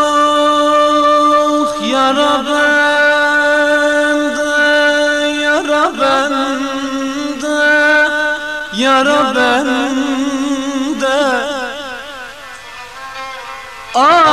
Ah yara bende yara bende yara bende. Ah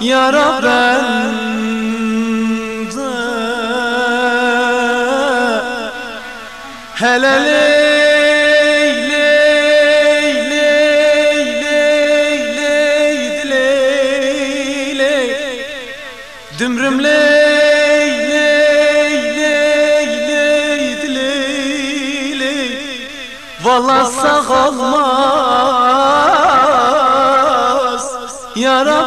yara bende Hele ley ley ley ley ley ley ley Dümrüm ley ley ley ley ley ley Valla sağ olmaz yara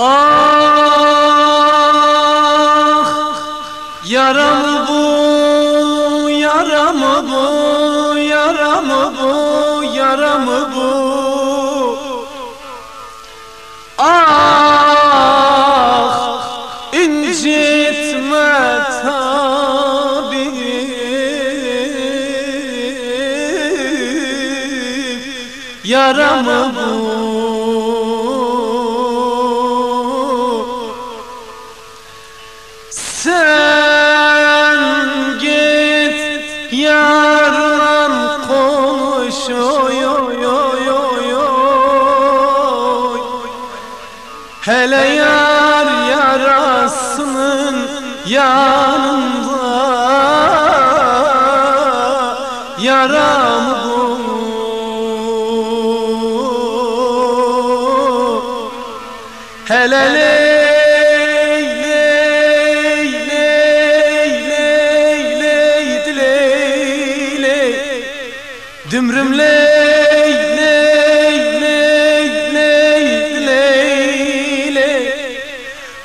Ah yaram bu yaram bu yaram bu yaram bu. Ah incitme tabip yaram bu Sen git yarla konuş oy oy oy oy Hele yar yarasının yanında Yaram bu. Hele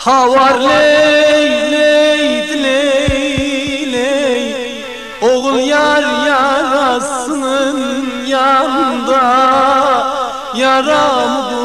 Havar ley ley ley ley. Oğul yar yarasının yanında Yaram